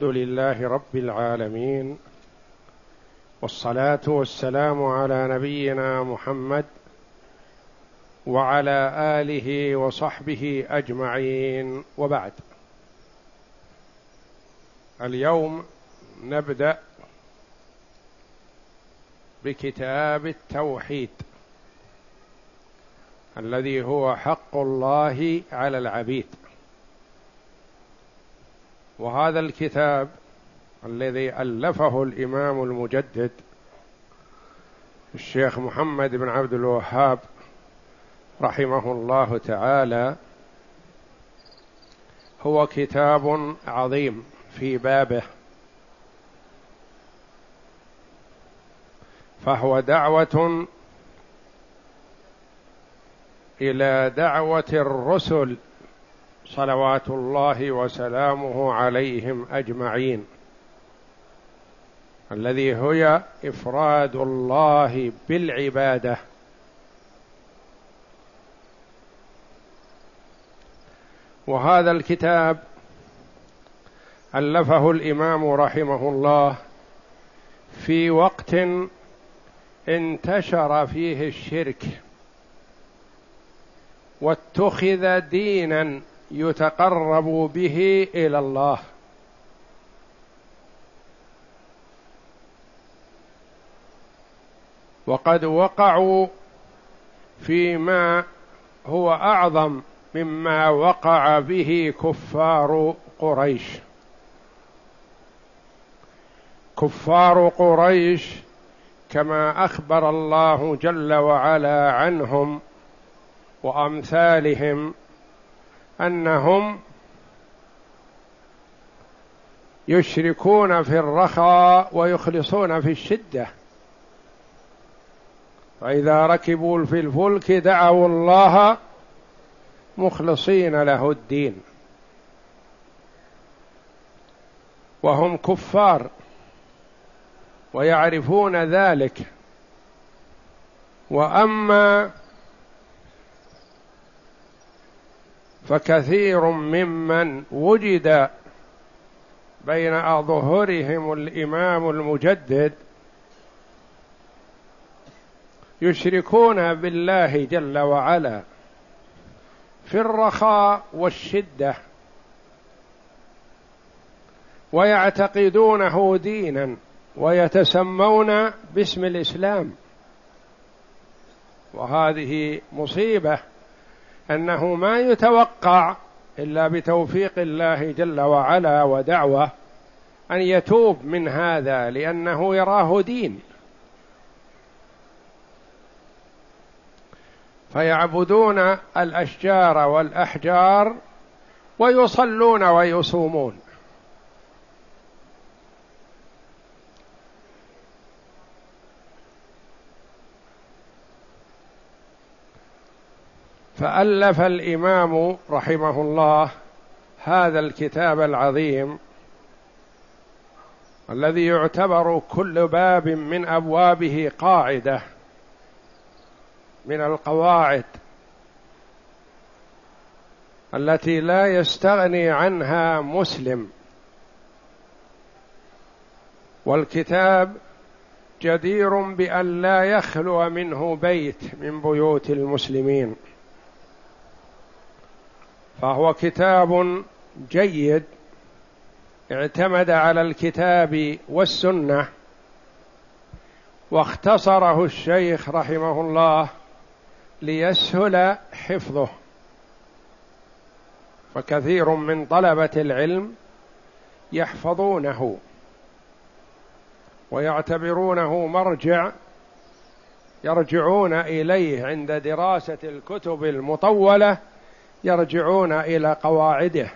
الحمد لله رب العالمين والصلاة والسلام على نبينا محمد وعلى آله وصحبه أجمعين. وبعد اليوم نبدأ بكتاب التوحيد الذي هو حق الله على العبيد. وهذا الكتاب الذي ألفه الإمام المجدد الشيخ محمد بن عبد الوهاب رحمه الله تعالى هو كتاب عظيم في بابه فهو دعوة إلى دعوة الرسل صلوات الله وسلامه عليهم أجمعين. الذي هي إفراد الله بالعبادة. وهذا الكتاب ألفه الإمام رحمه الله في وقت انتشر فيه الشرك واتخذ دينا يتقرب به إلى الله. وقد وقعوا فيما هو أعظم مما وقع به كفار قريش. كفار قريش كما أخبر الله جل وعلا عنهم وأمثالهم أنهم يشركون في الرخاء ويخلصون في الشدة. فإذا ركبوا في الفلك دعوا الله مخلصين له الدين. وهم كفار ويعرفون ذلك. وأما فكثير ممن وجد بين أظهرهم الإمام المجدد يشركون بالله جل وعلا في الرخاء والشدة ويعتقدونه دينا ويتسمون باسم الإسلام. وهذه مصيبة أنه ما يتوقع إلا بتوفيق الله جل وعلا ودعوة أن يتوب من هذا لأنه يراه دين. فيعبدون الأشجار والأحجار ويصلون ويصومون. فألف الإمام رحمه الله هذا الكتاب العظيم الذي يعتبر كل باب من أبوابه قاعدة من القواعد التي لا يستغني عنها مسلم. والكتاب جدير بأن لا يخلو منه بيت من بيوت المسلمين. فهو كتاب جيد اعتمد على الكتاب والسنة واختصره الشيخ رحمه الله ليسهل حفظه. فكثير من طلبة العلم يحفظونه ويعتبرونه مرجع يرجعون إليه عند دراسة الكتب المطولة يرجعون إلى قواعده.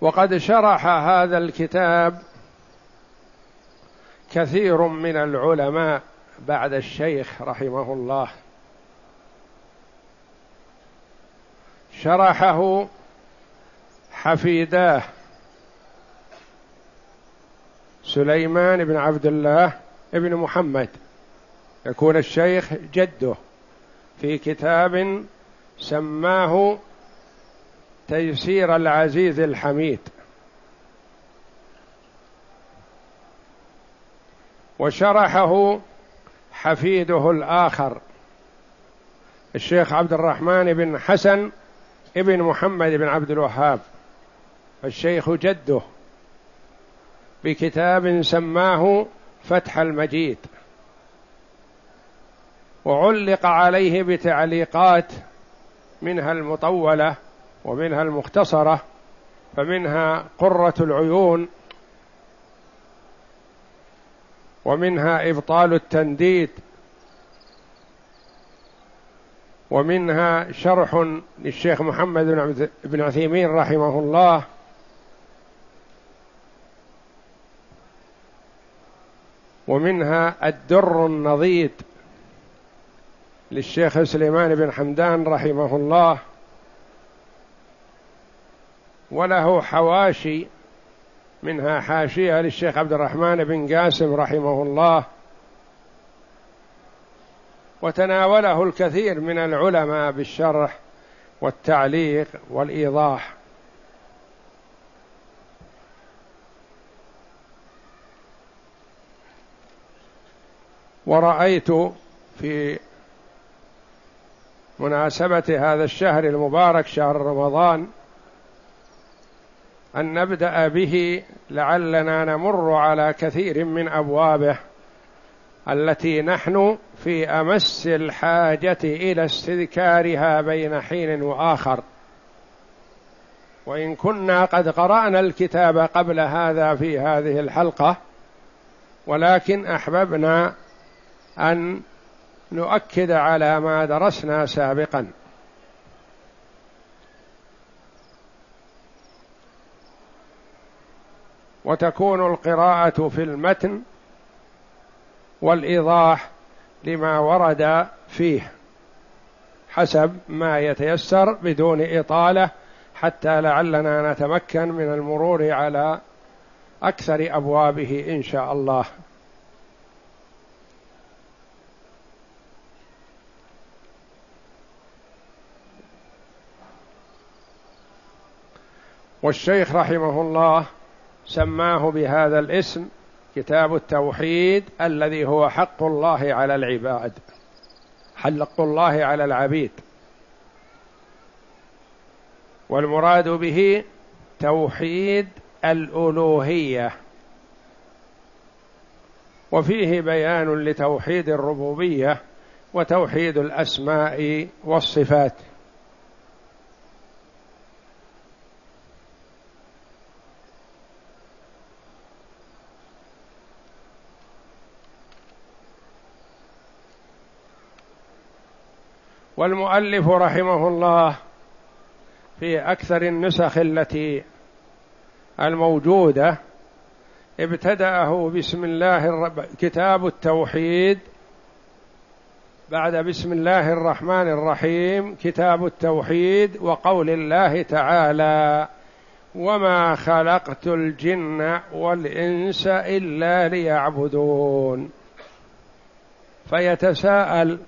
وقد شرح هذا الكتاب كثير من العلماء بعد الشيخ رحمه الله. شرحه حفيداه. سليمان بن عبد الله بن محمد. يكون الشيخ جده في كتاب سماه تيسير العزيز الحميد. وشرحه حفيده الآخر الشيخ عبد الرحمن بن حسن ابن محمد بن عبد الوهاب الشيخ جده. بكتاب سماه فتح المجيد وعلق عليه بتعليقات منها المطولة ومنها المختصرة فمنها قرة العيون ومنها إبطال التنديد ومنها شرح للشيخ محمد بن عثيمين رحمه الله ومنها الدر النضيد للشيخ سليمان بن حمدان رحمه الله وله حواشي منها حاشية للشيخ عبد الرحمن بن قاسم رحمه الله وتناوله الكثير من العلماء بالشرح والتعليق والإيضاح. ورأيت في مناسبة هذا الشهر المبارك شهر رمضان أن نبدأ به لعلنا نمر على كثير من أبوابه التي نحن في أمس الحاجة إلى استذكارها بين حين وآخر. وإن كنا قد قرأنا الكتاب قبل هذا في هذه الحلقة ولكن أحببنا أن نؤكد على ما درسنا سابقا. وتكون القراءة في المتن والإيضاح لما ورد فيه حسب ما يتيسر بدون إطالة حتى لعلنا نتمكن من المرور على أكثر أبوابه إن شاء الله. والشيخ رحمه الله سماه بهذا الاسم كتاب التوحيد الذي هو حق الله على العباد حق الله على العبيد. والمراد به توحيد الألوهية. وفيه بيان لتوحيد الربوبية وتوحيد الأسماء والصفات. والمؤلف رحمه الله في أكثر النسخ التي الموجودة ابتدأه بسم الله الرب كتاب التوحيد بعد بسم الله الرحمن الرحيم كتاب التوحيد وقول الله تعالى وما خلقت الجن والإنس إلا ليعبدون فيتساءل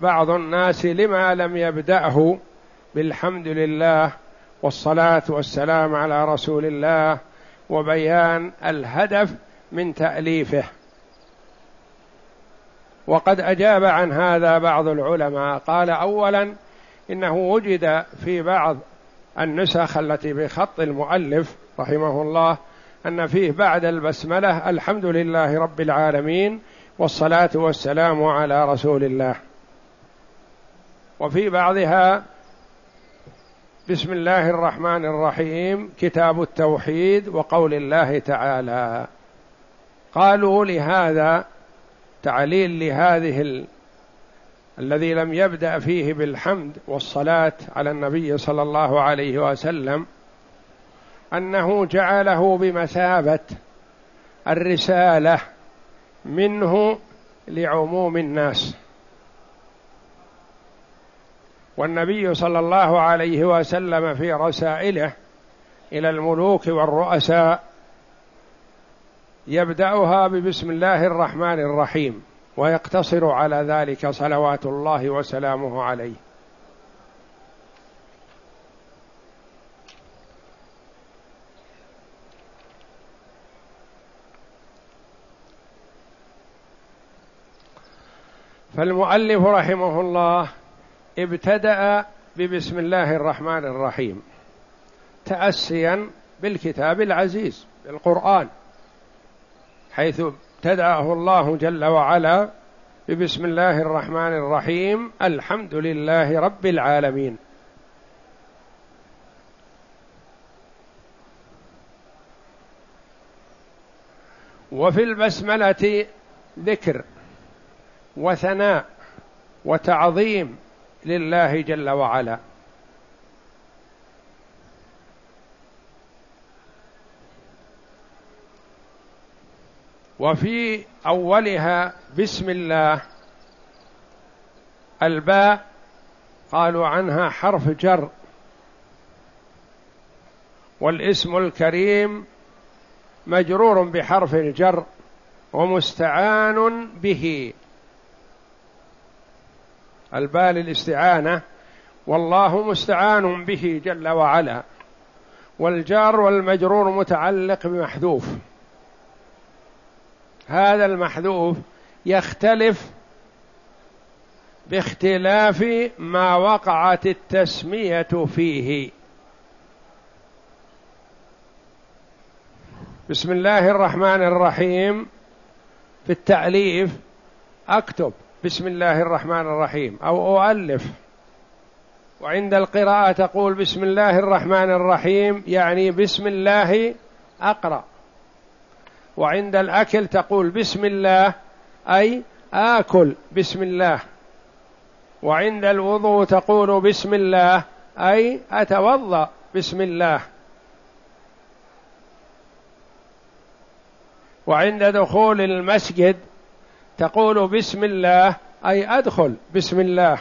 بعض الناس لما لم يبدأه بالحمد لله والصلاة والسلام على رسول الله وبيان الهدف من تأليفه. وقد أجاب عن هذا بعض العلماء. قال أولا إنه وجد في بعض النسخ التي بخط المؤلف رحمه الله أن فيه بعد البسملة الحمد لله رب العالمين والصلاة والسلام على رسول الله. وفي بعضها بسم الله الرحمن الرحيم كتاب التوحيد وقول الله تعالى. قالوا لهذا تعليل لهذه ال... الذي لم يبدأ فيه بالحمد والصلاة على النبي صلى الله عليه وسلم أنه جعله بمثابة الرسالة منه لعموم الناس. والنبي صلى الله عليه وسلم في رسائله إلى الملوك والرؤساء يبدأها ببسم الله الرحمن الرحيم ويقتصر على ذلك صلوات الله وسلامه عليه. فالمؤلف رحمه الله ابتدأ ببسم الله الرحمن الرحيم. تأسيا بالكتاب العزيز بالقرآن حيث ابتدأه الله جل وعلا ببسم الله الرحمن الرحيم الحمد لله رب العالمين. وفي البسملة ذكر وثناء وتعظيم لله جل وعلا. وفي أولها بسم الله. الباء قالوا عنها حرف جر. والاسم الكريم مجرور بحرف الجر ومستعان به. الباء للاستعانه والله مستعان به جل وعلا والجار والمجرور متعلق بمحذوف. هذا المحذوف يختلف باختلاف ما وقعت التسمية فيه. بسم الله الرحمن الرحيم. في التأليف أكتب بسم الله الرحمن الرحيم. أو أؤلف. وعند القراءة تقول بسم الله الرحمن الرحيم يعني بسم الله أقرأ. وعند الأكل تقول بسم الله أي آكل بسم الله. وعند الوضوء تقول بسم الله أي أتوضأ بسم الله. وعند دخول المسجد تقول بسم الله أي أدخل بسم الله.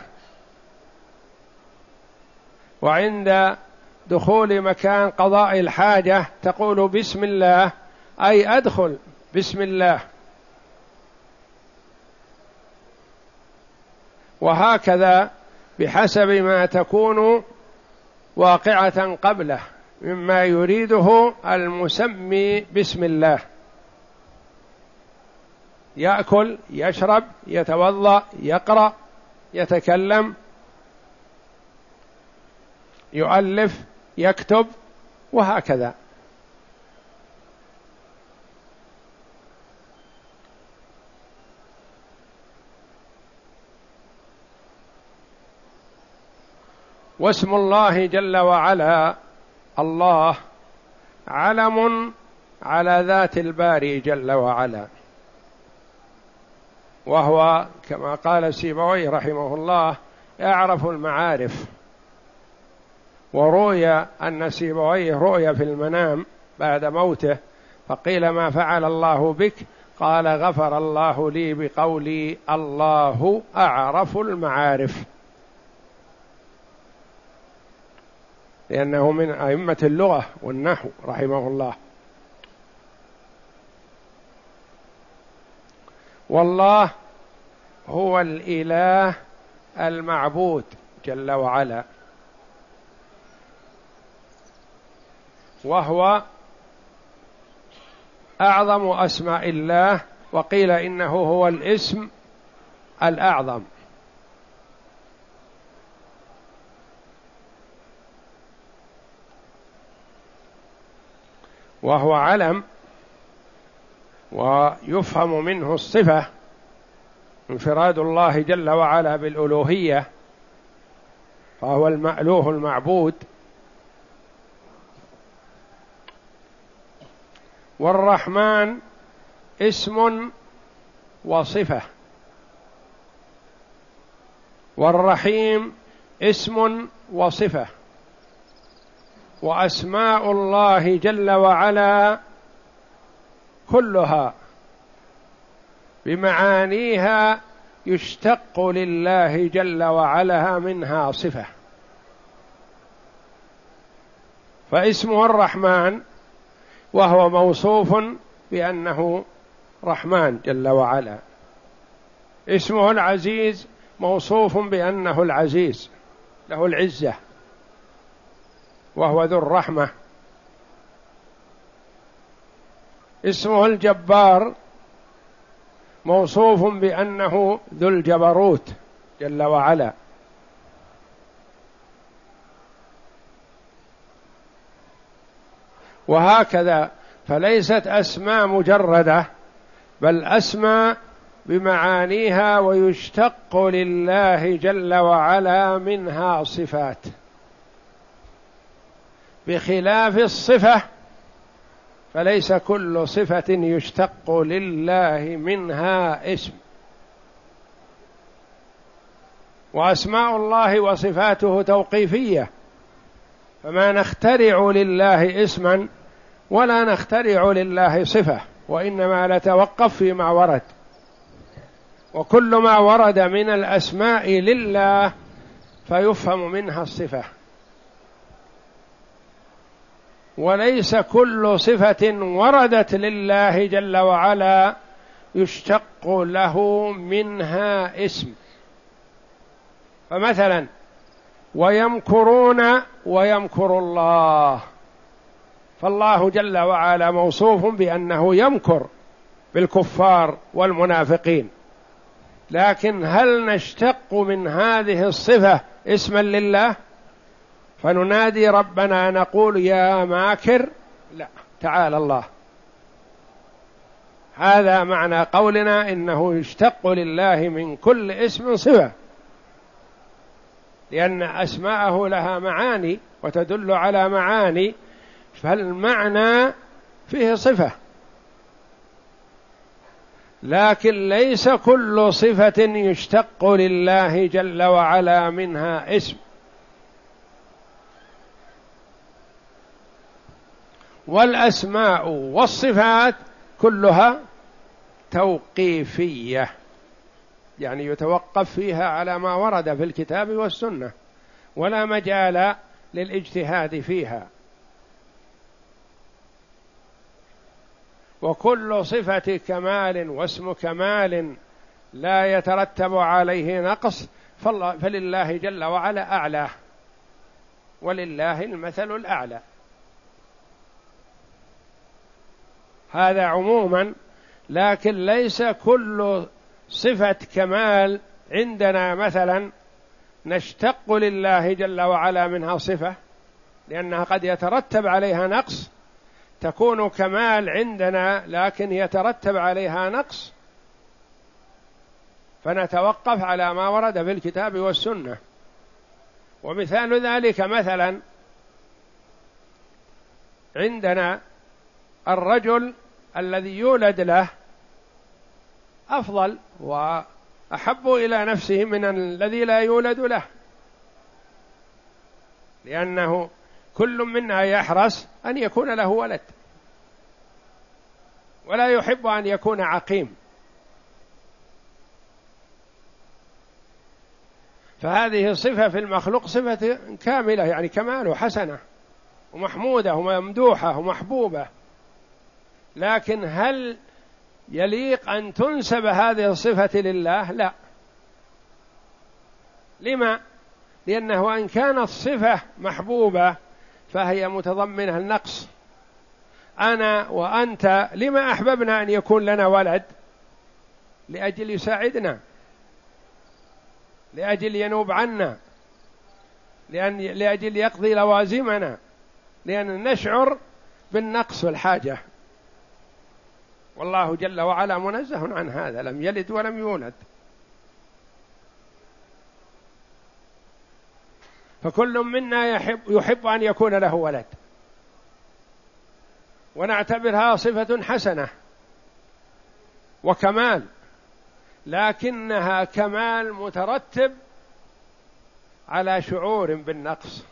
وعند دخول مكان قضاء الحاجة تقول بسم الله أي أدخل بسم الله. وهكذا بحسب ما تكون واقعة قبله مما يريده المسمي بسم الله. يأكل يشرب يتوضأ يقرأ يتكلم يؤلف يكتب وهكذا. واسم الله جل وعلا الله علم على ذات الباري جل وعلا. وهو كما قال سيبوي رحمه الله يعرف المعارف. وروي أن سيبويه رؤيا في المنام بعد موته فقيل ما فعل الله بك؟ قال غفر الله لي بقولي الله أعرف المعارف. لأنه من أئمة اللغة والنحو رحمه الله. والله هو الإله المعبود جل وعلا. وهو أعظم أسماء الله وقيل إنه هو الاسم الأعظم. وهو علم ويفهم منه الصفة انفراد الله جل وعلا بالألوهية فهو المألوه المعبود. والرحمن اسم وصفة والرحيم اسم وصفة وأسماء الله جل وعلا كلها بمعانيها يشتق لله جل وعلا منها صفة. فاسمه الرحمن وهو موصوف بأنه رحمن جل وعلا. اسمه العزيز موصوف بأنه العزيز له العزة وهو ذو الرحمة. اسمه الجبار موصوف بأنه ذو الجبروت جل وعلا. وهكذا فليست أسماء مجردة بل أسماء بمعانيها ويشتق لله جل وعلا منها صفات. بخلاف الصفة فليس كل صفة يشتق لله منها اسم. وأسماء الله وصفاته توقيفية. فما نخترع لله اسما ولا نخترع لله صفة وإنما نتوقف فيما ورد. وكل ما ورد من الأسماء لله فيفهم منها الصفة. وليس كل صفة وردت لله جل وعلا يشتق له منها اسم. فمثلا ويمكرون ويمكر الله. فالله جل وعلا موصوف بأنه يمكر بالكفار والمنافقين. لكن هل نشتق من هذه الصفة اسما لله؟ فننادي ربنا نقول يا ماكر. لا تعالى الله. هذا معنى قولنا إنه يشتق لله من كل اسم صفة. لأن أسماءه لها معاني وتدل على معاني فالمعنى فيه صفة. لكن ليس كل صفة يشتق لله جل وعلا منها اسم. والأسماء والصفات كلها توقيفية. يعني يتوقف فيها على ما ورد في الكتاب والسنة ولا مجال للاجتهاد فيها. وكل صفة كمال واسم كمال لا يترتب عليه نقص فلله جل وعلا اعلاه ولله المثل الأعلى. هذا عموما لكن ليس كل صفة كمال عندنا مثلا نشتق لله جل وعلا منها صفة لأنها قد يترتب عليها نقص تكون كمال عندنا لكن يترتب عليها نقص. فنتوقف على ما ورد في الكتاب والسنة. ومثال ذلك مثلا عندنا الرجل الذي يولد له أفضل وأحب إلى نفسه من الذي لا يولد له. لأنه كل منا يحرص أن يكون له ولد. ولا يحب أن يكون عقيم. فهذه صفة في المخلوق صفة كاملة يعني كمال حسنه ومحمودة وممدوحة ومحبوبة. لكن هل يليق أن تنسب هذه الصفة لله؟ لا. لما؟ لأنه إن كانت صفة محبوبة فهي متضمنة النقص. أنا وأنت لما أحببنا أن يكون لنا ولد؟ لأجل يساعدنا. لأجل ينوب عنا. لأن لأجل يقضي لوازمنا. لأن نشعر بالنقص والحاجة. والله جل وعلا منزه عن هذا لم يلد ولم يولد. فكل منا يحب يحب أن يكون له ولد. ونعتبرها صفة حسنة وكمال لكنها كمال مترتب على شعور بالنقص.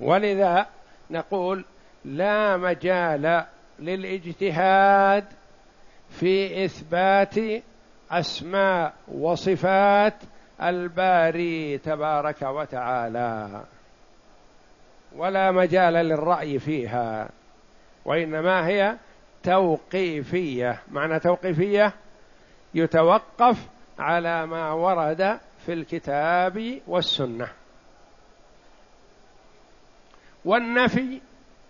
ولذا نقول لا مجال للاجتهاد في إثبات أسماء وصفات الباري تبارك وتعالى. ولا مجال للرأي فيها وإنما هي توقيفية. معنى توقيفية يتوقف على ما ورد في الكتاب والسنة. والنفي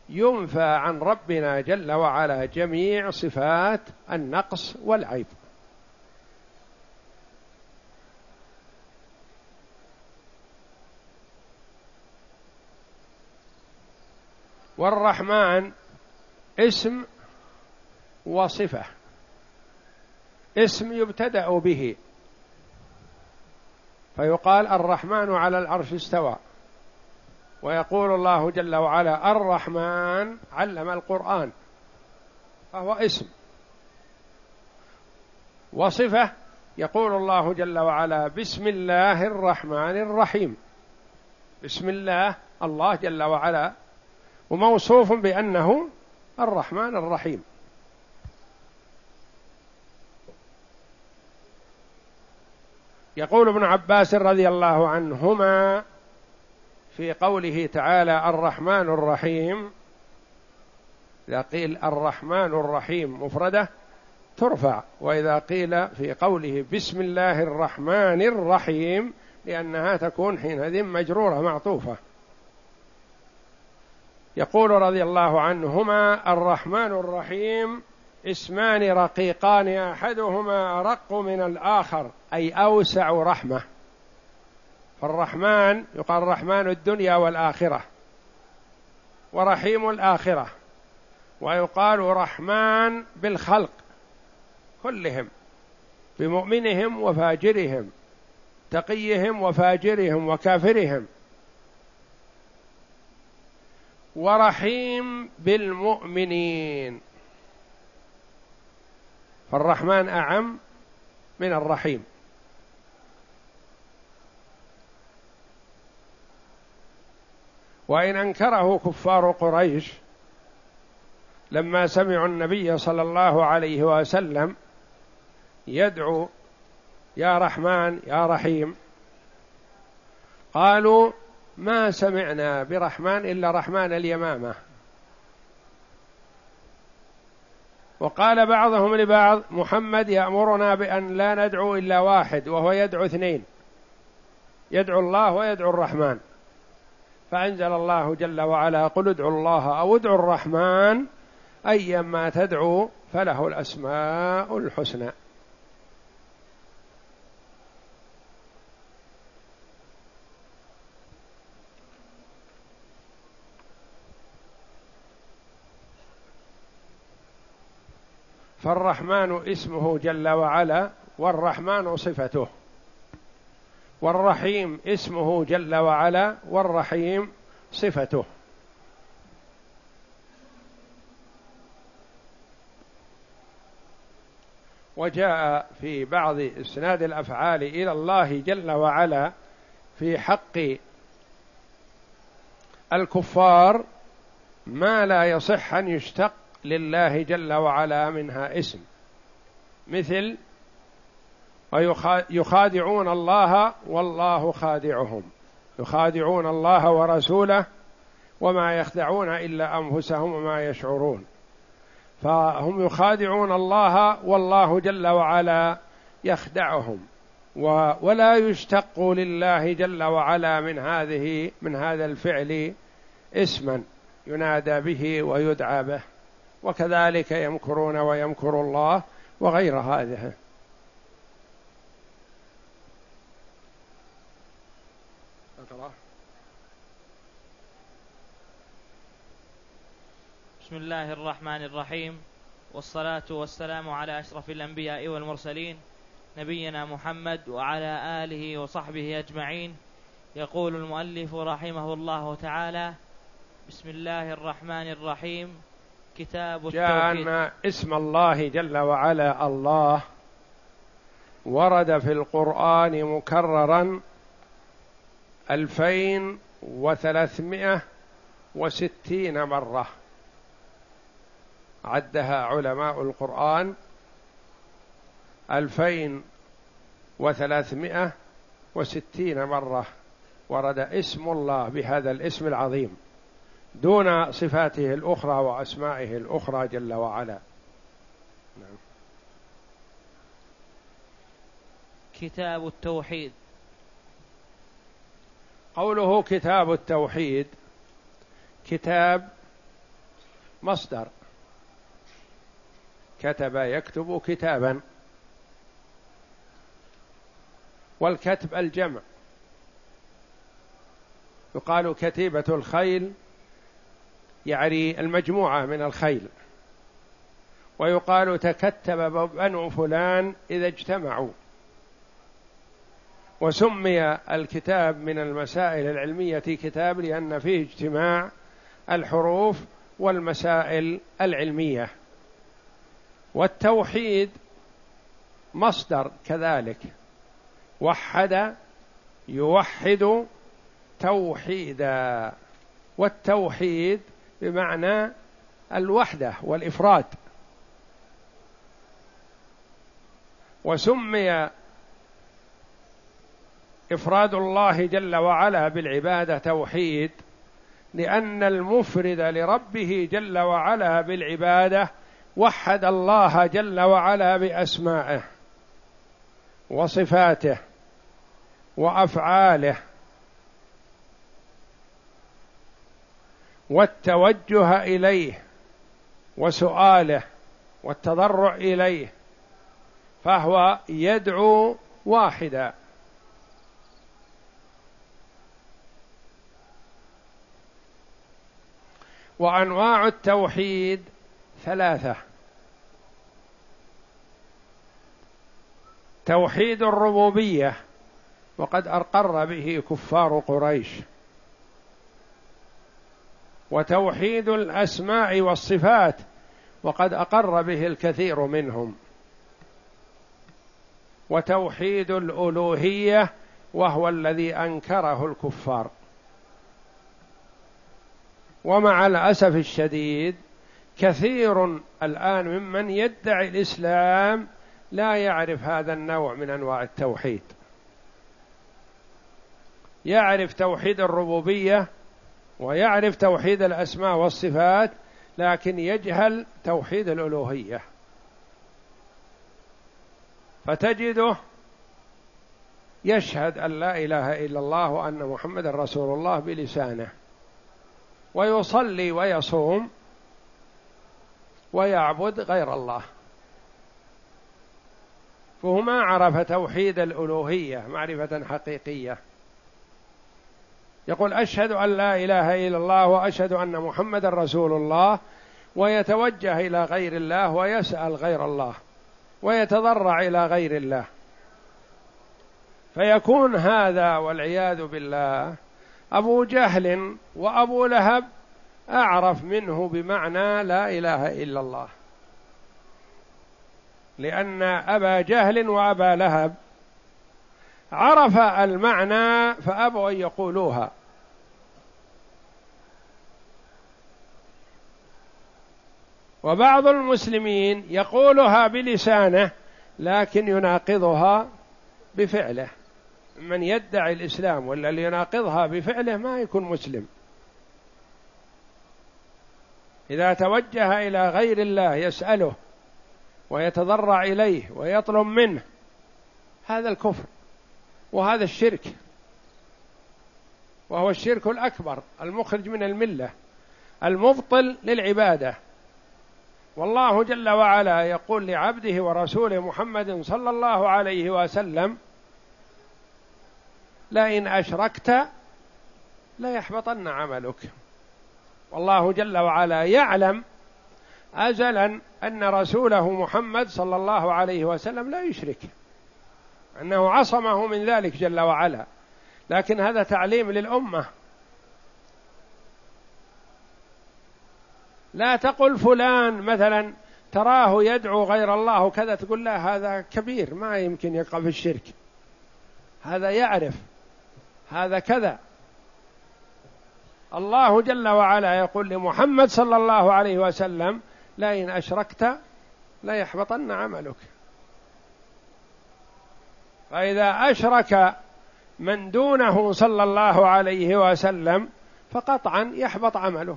ينفى عن ربنا جل وعلا جميع صفات النقص والعيب. والرحمن اسم وصفة اسم يبتدأ به فيقال الرحمن على العرش استوى. ويقول الله جل وعلا الرحمن علم القرآن فهو اسم. وصفة يقول الله جل وعلا بسم الله الرحمن الرحيم. بسم الله الله جل وعلا وموصوف بأنه الرحمن الرحيم. يقول ابن عباس رضي الله عنهما في قوله تعالى الرحمن الرحيم إذا قيل الرحمن الرحيم مفردة ترفع وإذا قيل في قوله بسم الله الرحمن الرحيم لأنها تكون حينئذ مجرورة معطوفة. يقول رضي الله عنهما الرحمن الرحيم اسمان رقيقان أحدهما أرق من الآخر أي أوسع رحمة. فالرحمن يقال رحمن الدنيا والآخرة ورحيم الآخرة ويقال رحمن بالخلق كلهم بمؤمنهم وفاجرهم تقيهم وفاجرهم وكافرهم ورحيم بالمؤمنين فالرحمن أعم من الرحيم وإن أنكره كفار قريش لما سمعوا النبي صلى الله عليه وسلم يدعو يا رحمن يا رحيم قالوا ما سمعنا برحمن إلا رحمن اليمامة. وقال بعضهم لبعض محمد يأمرنا بأن لا ندعو إلا واحد وهو يدعو اثنين يدعو الله ويدعو الرحمن. فأنزل الله جل وعلا قل ادعوا الله أو ادعوا الرحمن أيما تدعو فله الأسماء الحسنى. فالرحمن اسمه جل وعلا والرحمن صفته. والرحيم اسمه جل وعلا والرحيم صفته. وجاء في بعض إسناد الأفعال إلى الله جل وعلا في حق الكفار ما لا يصح أن يشتق لله جل وعلا منها اسم مثل ويخادعون الله والله خادعهم. يخادعون الله ورسوله وما يخدعون إلا أنفسهم وما يشعرون. فهم يخادعون الله والله جل وعلا يخدعهم. ولا يشتق لله جل وعلا من هذه من هذا الفعل اسما ينادى به ويدعى به. وكذلك يمكرون ويمكر الله وغير هذه. بسم الله الرحمن الرحيم. والصلاة والسلام على أشرف الأنبياء والمرسلين نبينا محمد وعلى آله وصحبه أجمعين. يقول المؤلف رحمه الله تعالى بسم الله الرحمن الرحيم. كتاب جاء أن اسم الله جل وعلا الله. ورد في القرآن مكررا ألفين وثلاثمائة وستين مرة. عدها علماء القرآن ألفين وثلاثمائة وستين مرة ورد اسم الله بهذا الاسم العظيم دون صفاته الأخرى وأسمائه الأخرى جل وعلا. نعم. كتاب التوحيد. قوله كتاب التوحيد كتاب مصدر. كتب يكتب كتابا. والكتب الجمع. يقال كتيبة الخيل يعني المجموعة من الخيل. ويقال تكتب بنو فلان إذا اجتمعوا. وسمي الكتاب من المسائل العلمية كتاب لأن فيه اجتماع الحروف والمسائل العلمية. والتوحيد مصدر كذلك. وحد يوحد توحيدا والتوحيد بمعنى الوحدة والإفراد. وسمي إفراد الله جل وعلا بالعبادة توحيد لأن المفرد لربه جل وعلا بالعبادة وحد الله جل وعلا بأسمائه وصفاته وأفعاله والتوجه إليه وسؤاله والتضرع إليه فهو يدعو واحدا. وأنواع التوحيد ثلاثة. توحيد الربوبية وقد اقر به كفار قريش. وتوحيد الأسماء والصفات وقد أقر به الكثير منهم. وتوحيد الألوهية وهو الذي أنكره الكفار. ومع الأسف الشديد كثير الآن ممن يدعي الإسلام لا يعرف هذا النوع من أنواع التوحيد. يعرف توحيد الربوبية ويعرف توحيد الأسماء والصفات لكن يجهل توحيد الألوهية. فتجده يشهد أن لا إله إلا الله وأن محمد رسول الله بلسانه. ويصلي ويصوم ويعبد غير الله. فهو ما عرف توحيد الألوهية معرفة حقيقية. يقول أشهد أن لا إله إلا الله وأشهد أن محمد رسول الله ويتوجه إلى غير الله ويسأل غير الله ويتضرع إلى غير الله. فيكون هذا والعياذ بالله أبو جهل وأبو لهب أعرف منه بمعنى لا إله إلا الله. لأن أبا جهل وأبا لهب عرف المعنى فأبوا أن يقولوها. وبعض المسلمين يقولها بلسانه لكن يناقضها بفعله. من يدعي الإسلام ولا اللي يناقضها بفعله ما يكون مسلم. إذا توجه إلى غير الله يسأله ويتضرع إليه ويطلب منه هذا الكفر وهذا الشرك. وهو الشرك الأكبر المخرج من الملة المبطل للعبادة. والله جل وعلا يقول لعبده ورسوله محمد صلى الله عليه وسلم لئن أشركت ليحبطن عملك. والله جل وعلا يعلم أزلا أن رسوله محمد صلى الله عليه وسلم لا يشرك. أنه عصمه من ذلك جل وعلا. لكن هذا تعليم للأمة. لا تقل فلان مثلا تراه يدعو غير الله وكذا تقول لا هذا كبير ما يمكن يقع في الشرك. هذا يعرف. هذا كذا. الله جل وعلا يقول لمحمد صلى الله عليه وسلم لئن أشركت لا يحبطن عملك. فإذا أشرك من دونه صلى الله عليه وسلم فقطعا يحبط عمله.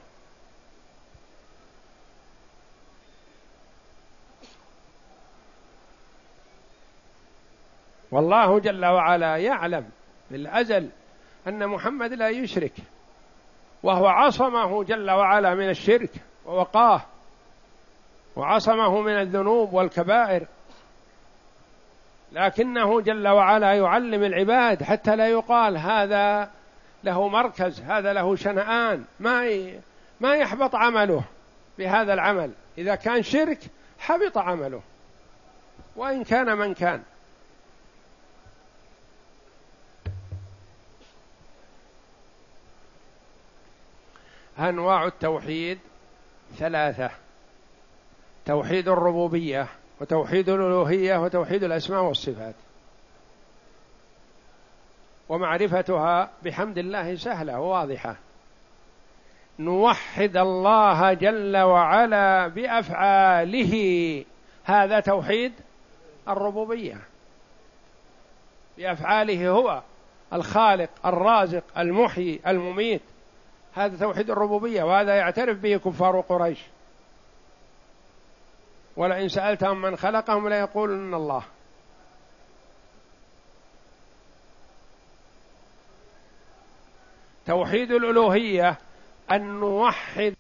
والله جل وعلا يعلم في الأزل أن محمد لا يشرك وهو عصمه جل وعلا من الشرك ووقاه. وعصمه من الذنوب والكبائر. لكنه جل وعلا يعلم العباد حتى لا يقال هذا له مركز هذا له شنآن. ما ما يحبط عمله بهذا العمل. إذا كان شرك حبط عمله. وإن كان من كان. أنواع التوحيد ثلاثة. توحيد الربوبية وتوحيد الألوهية وتوحيد الأسماء والصفات. ومعرفتها بحمد الله سهلة وواضحة. نوحد الله جل وعلا بأفعاله. هذا توحيد الربوبية. بأفعاله هو الخالق الرازق المحيي المميت. هذا توحيد الربوبية وهذا يعترف به كفار قريش. ولئن سألتهم من خلقهم ليقولن الله. توحيد الألوهية أن نوحد